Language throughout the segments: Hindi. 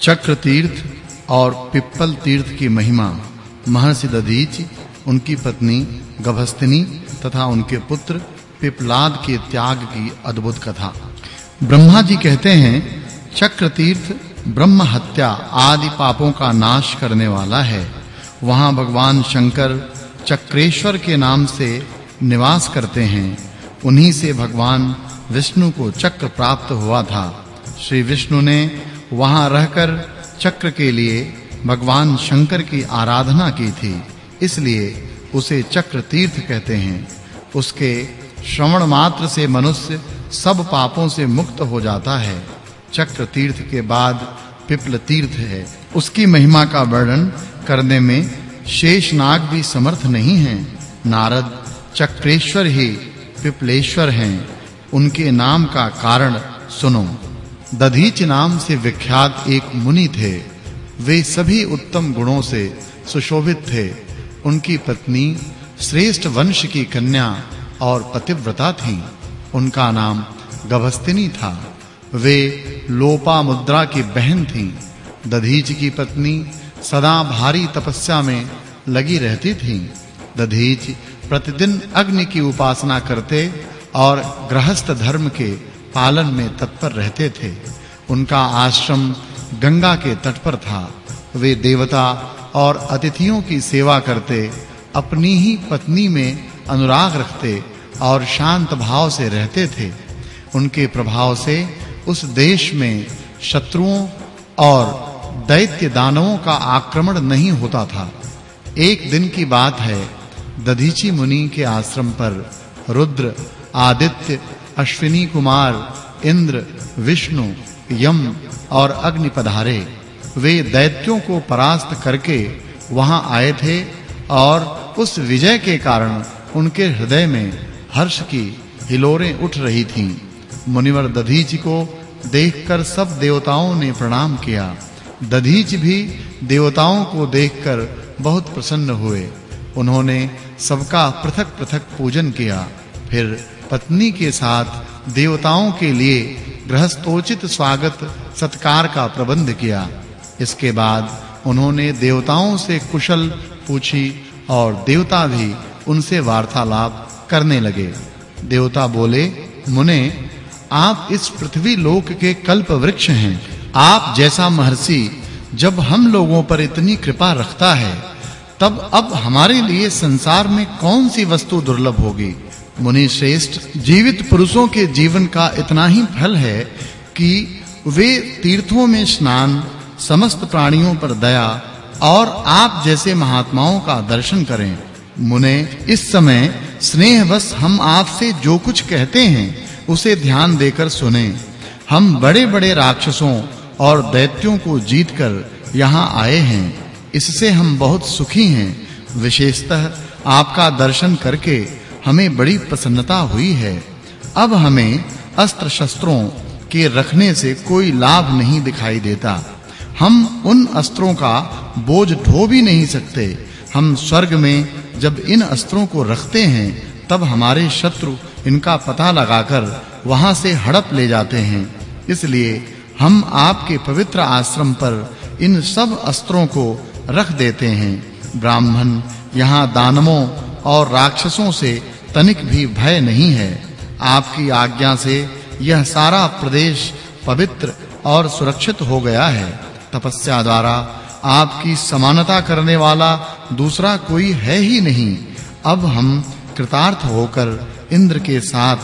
चक्र तीर्थ और पिप्पल तीर्थ की महिमा महर्षि दधीच उनकी पत्नी गभस्तिनी तथा उनके पुत्र पिपलाद के त्याग की अद्भुत कथा। ब्रह्मा जी कहते हैं चक्र तीर्थ ब्रह्म हत्या आदि पापों का नाश करने वाला है। वहाँ भगवान शंकर चक्रेश्वर के नाम से निवास करते हैं। उन्हीं से भगवान विष्णु को चक्र प्राप्त हुआ था। श्री विष्णु ने वहाँ रहकर चक्र के लिए भगवान शंकर की आराधना की थी। इसलिए उसे चक्र तीर्थ कहते हैं। उसके श्रवण मात्र से मनुष्य सब पापों से मुक्त हो जाता है। चक्र तीर्थ के बाद पिपल तीर्थ है। उसकी महिमा का वर्णन करने में शेषनाग भी समर्थ नहीं हैं। नारद चक्रेश्वर ही पिपलेश्वर हैं। उनके नाम का कारण सुनो। दधीच नाम से विख्यात एक मुनि थे। वे सभी उत्तम गुणों से सुशोभित थे। उनकी पत्नी, श्रेष्ठ वंश की कन्या और पतिव्रता थी। उनका नाम गभस्तिनी था। वे लोपा मुद्रा की बहन थीं। दधीच की पत्नी सदा भारी तपस्या में लगी रहती थीं। दधीच प्रतिदिन अग्नि की उपासना करते और गृहस्थ धर्म के पालन में तत्पर रहते थे। उनका आश्रम गंगा के तट पर था। वे देवता और अतिथियों की सेवा करते, अपनी ही पत्नी में अनुराग रखते और शांत भाव से रहते थे। उनके प्रभाव से उस देश में शत्रुओं और दैत्य दानवों का आक्रमण नहीं होता था। एक दिन की बात है, दधीची मुनि के आश्रम पर रुद्र, आदित्य अश्विनी कुमार, इंद्र, विष्णु, यम और अग्नि पधारे। वे दैत्यों को परास्त करके वहाँ आए थे और उस विजय के कारण उनके हृदय में हर्ष की हिलोरें उठ रही थीं। मुनिवर दधीच को देखकर सब देवताओं ने प्रणाम किया। दधीच भी देवताओं को देखकर बहुत प्रसन्न हुए। उन्होंने सबका पृथक-पृथक पूजन किया। फिर पत्नी के साथ देवताओं के लिए गृहस्थोचित स्वागत सत्कार का प्रबंध किया। इसके बाद उन्होंने देवताओं से कुशल पूछी और देवता भी उनसे वार्तालाप करने लगे। देवता बोले, मुने, आप इस पृथ्वी लोक के कल्प वृक्ष हैं। आप जैसा महर्षि, जब हम लोगों पर इतनी कृपा रखता है, तब अब हमारे लिए संसार में कौन सी वस्तु दुर्लभ होगी? मुनि श्रेष्ठ, जीवित पुरुषों के जीवन का इतना ही फल है कि वे तीर्थों में स्नान, समस्त प्राणियों पर दया और आप जैसे महात्माओं का दर्शन करें। मुने, इस समय स्नेहवश हम आपसे जो कुछ कहते हैं, उसे ध्यान देकर सुने। हम बड़े-बड़े राक्षसों और दैत्यों को जीतकर यहाँ आए हैं। इससे हम बहुत सुखी हैं। विशेषतः आपका दर्शन करके हमें बड़ी प्रसन्नता हुई है। अब हमें अस्त्र शस्त्रों के रखने से कोई लाभ नहीं दिखाई देता। हम उन अस्त्रों का बोझ ढो भी नहीं सकते। हम स्वर्ग में जब इन अस्त्रों को रखते हैं, तब हमारे शत्रु इनका पता लगाकर वहाँ से हड़प ले जाते हैं। इसलिए हम आपके पवित्र आश्रम पर इन सब अस्त्रों को रख देते हैं। ब्राह्मण, यहाँ दानवों और राक्षसों से तनिक भी भय नहीं है। आपकी आज्ञा से यह सारा प्रदेश पवित्र और सुरक्षित हो गया है। तपस्या द्वारा आपकी समानता करने वाला दूसरा कोई है ही नहीं। अब हम कृतार्थ होकर इंद्र के साथ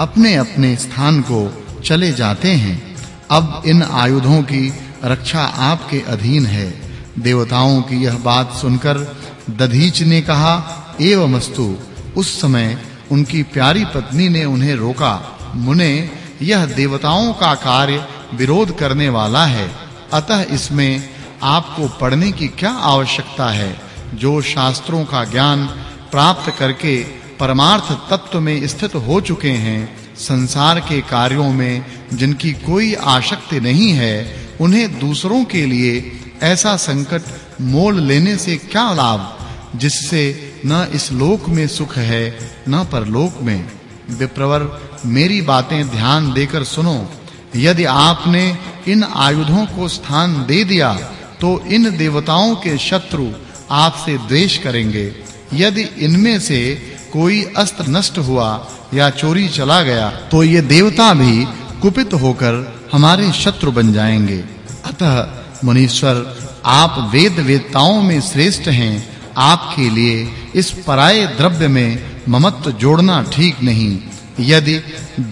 अपने-अपने स्थान को चले जाते हैं। अब इन आयुधों की रक्षा आपके अधीन है। देवताओं की यह बात सुनकर दधीच ने कहा, एवमस्तु उस समय उनकी प्यारी पत्नी ने उन्हें रोका, मुने, यह देवताओं का कार्य विरोध करने वाला है। अतः इसमें आपको पढ़ने की क्या आवश्यकता है, जो शास्त्रों का ज्ञान प्राप्त करके परमार्थ तत्व में स्थित हो चुके हैं, संसार के कार्यों में जिनकी कोई आसक्ति नहीं है, उन्हें दूसरों के लिए ऐसा संकट मोल लेने से क्या लाभ, जिससे न इस लोक में सुख है, न परलोक में। विप्रवर, मेरी बातें ध्यान देकर सुनो। यदि आपने इन आयुधों को स्थान दे दिया तो इन देवताओं के शत्रु आपसे द्वेष करेंगे। यदि इनमें से कोई अस्त्र नष्ट हुआ या चोरी चला गया तो ये देवता भी कुपित होकर हमारे शत्रु बन जाएँगे। अतः मुनीश्वर, आप वेद वेदताओं में श्रेष्ठ हैं। आपके लिए इस पराये द्रव्य में ममत्व जोड़ना ठीक नहीं। यदि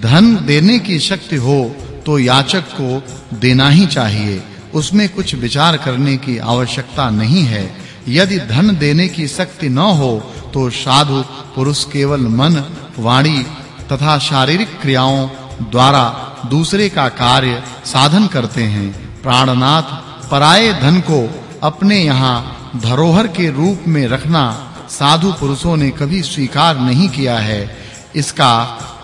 धन देने की शक्ति हो तो याचक को देना ही चाहिए। उसमें कुछ विचार करने की आवश्यकता नहीं है। यदि धन देने की शक्ति न हो तो साधु, पुरुष केवल मन, वाणी तथा शारीरिक क्रियाओं द्वारा दूसरे का कार्य साधन करते हैं। प्राणनाथ पराये धन को अपने यहाँ धरोहर के रूप में रखना साधु पुरुषों ने कभी स्वीकार नहीं किया है। इसका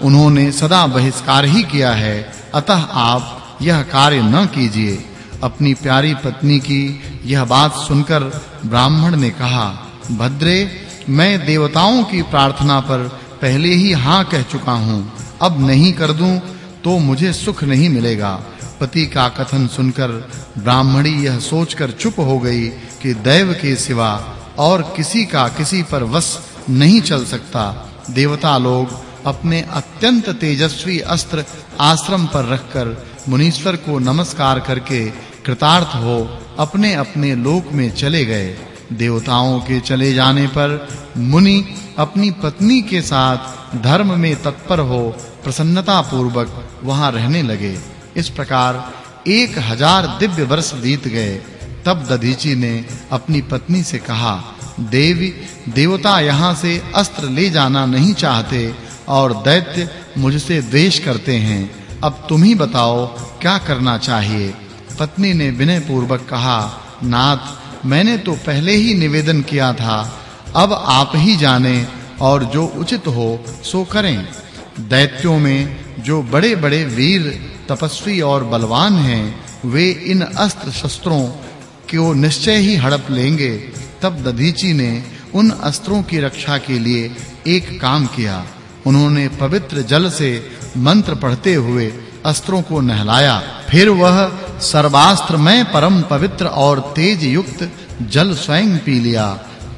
उन्होंने सदा बहिष्कार ही किया है। अतः आप यह कार्य न कीजिए। अपनी प्यारी पत्नी की यह बात सुनकर ब्राह्मण ने कहा, भद्रे, मैं देवताओं की प्रार्थना पर पहले ही हाँ कह चुका हूँ। अब नहीं कर दूँ तो मुझे सुख नहीं मिलेगा। पति का कथन सुनकर ब्राह्मणी यह सोचकर चुप हो गई कि दैव के सिवा और किसी का किसी पर वश नहीं चल सकता। देवता लोग अपने अत्यंत तेजस्वी अस्त्र आश्रम पर रखकर मुनीश्वर को नमस्कार करके कृतार्थ हो अपने अपने लोक में चले गए। देवताओं के चले जाने पर मुनि अपनी पत्नी के साथ धर्म में तत्पर हो प्रसन्नता पूर्वक वहाँ रहने लगे। इस प्रकार एक हज़ार दिव्य वर्ष बीत गए। तब दधीची ने अपनी पत्नी से कहा, देवी, देवता यहाँ से अस्त्र ले जाना नहीं चाहते और दैत्य मुझसे द्वेष करते हैं। अब तुम ही बताओ, क्या करना चाहिए? पत्नी ने विनय पूर्वक कहा, नाथ, मैंने तो पहले ही निवेदन किया था। अब आप ही जाने और जो उचित हो, सो करें। दैत्यों में जो बड़े-बड़े वीर तपस्वी और बलवान हैं, वे इन अस्त्र शस्त्रों को निश्चय ही हड़प लेंगे। तब दधीची ने उन अस्त्रों की रक्षा के लिए एक काम किया। उन्होंने पवित्र जल से मंत्र पढ़ते हुए अस्त्रों को नहलाया। फिर वह सर्वास्त्र में परम पवित्र और तेज युक्त जल स्वयं पी लिया।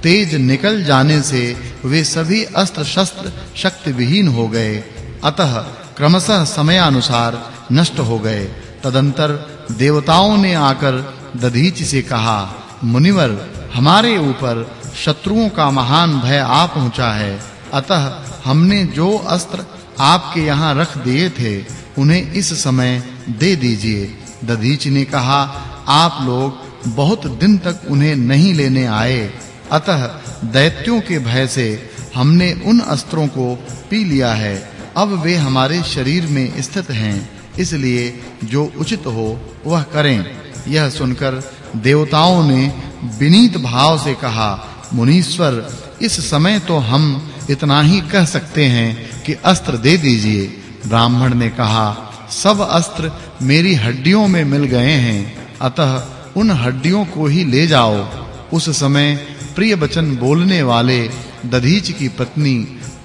तेज निकल जाने से वे सभी अस्त्र शस्त्र शक्ति विहीन हो गए। अतः क्रमशः समयानुसार नष्ट हो गए। तदंतर देवताओं ने आकर दधीच से कहा, मुनिवर, हमारे ऊपर शत्रुओं का महान भय आ पहुँचा है। अतः हमने जो अस्त्र आपके यहाँ रख दिए थे, उन्हें इस समय दे दीजिए। दधीच ने कहा, आप लोग बहुत दिन तक उन्हें नहीं लेने आए। अतः दैत्यों के भय से हमने उन अस्त्रों को पी लिया है। अब वे हमारे शरीर में स्थित हैं। इसलिए जो उचित हो, वह करें। यह सुनकर देवताओं ने विनीत भाव से कहा, मुनीश्वर, इस समय तो हम इतना ही कह सकते हैं कि अस्त्र दे दीजिए। ब्राह्मण ने कहा, सब अस्त्र मेरी हड्डियों में मिल गए हैं, अतः उन हड्डियों को ही ले जाओ। उस समय प्रिय वचन बोलने वाले दधीच की पत्नी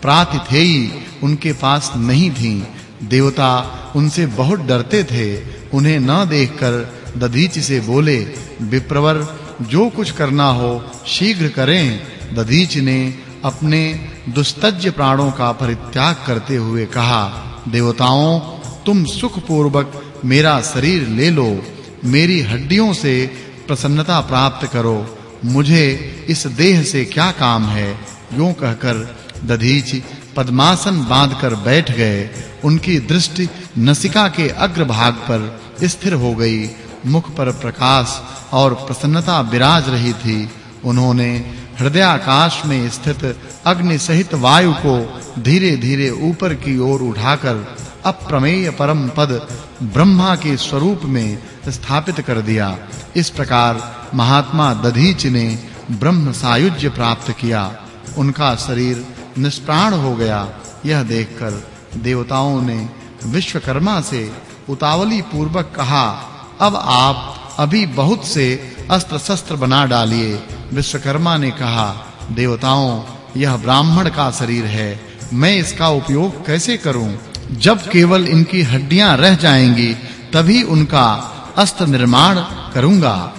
प्रातिथेयी उनके पास नहीं थी। देवता उनसे बहुत डरते थे, उन्हें न देखकर दधीच से बोले, विप्रवर, जो कुछ करना हो, शीघ्र करें। दधीच ने अपने दुस्तज्य प्राणों का परित्याग करते हुए कहा, देवताओं, तुम सुख पूर्वक मेरा शरीर ले लो, मेरी हड्डियों से प्रसन्नता प्राप्त करो। मुझे इस देह से क्या काम है? यूँ कहकर दधीच पद्मासन बांधकर बैठ गए। उनकी दृष्टि नसिका के अग्रभाग पर स्थिर हो गई। मुख पर प्रकाश और प्रसन्नता विराज रही थी। उन्होंने हृदय आकाश में स्थित अग्नि सहित वायु को धीरे-धीरे ऊपर की ओर उठाकर अप्रमेय परम पद ब्रह्मा के स्वरूप में स्थापित कर दिया। इस प्रकार महात्मा दधीच ने ब्रह्म सायुज्य प्राप्त किया। उनका शरीर निष्प्राण हो गया। यह देखकर देवताओं ने विश्वकर्मा से उतावली पूर्वक कहा, अब आप अभी बहुत से अस्त्र शस्त्र बना डालिए। विश्वकर्मा ने कहा, देवताओं, यह ब्राह्मण का शरीर है। मैं इसका उपयोग कैसे करूँ? जब केवल इनकी हड्डियाँ रह जाएँगी, तभी उनका अस्त्र निर्माण करूँगा।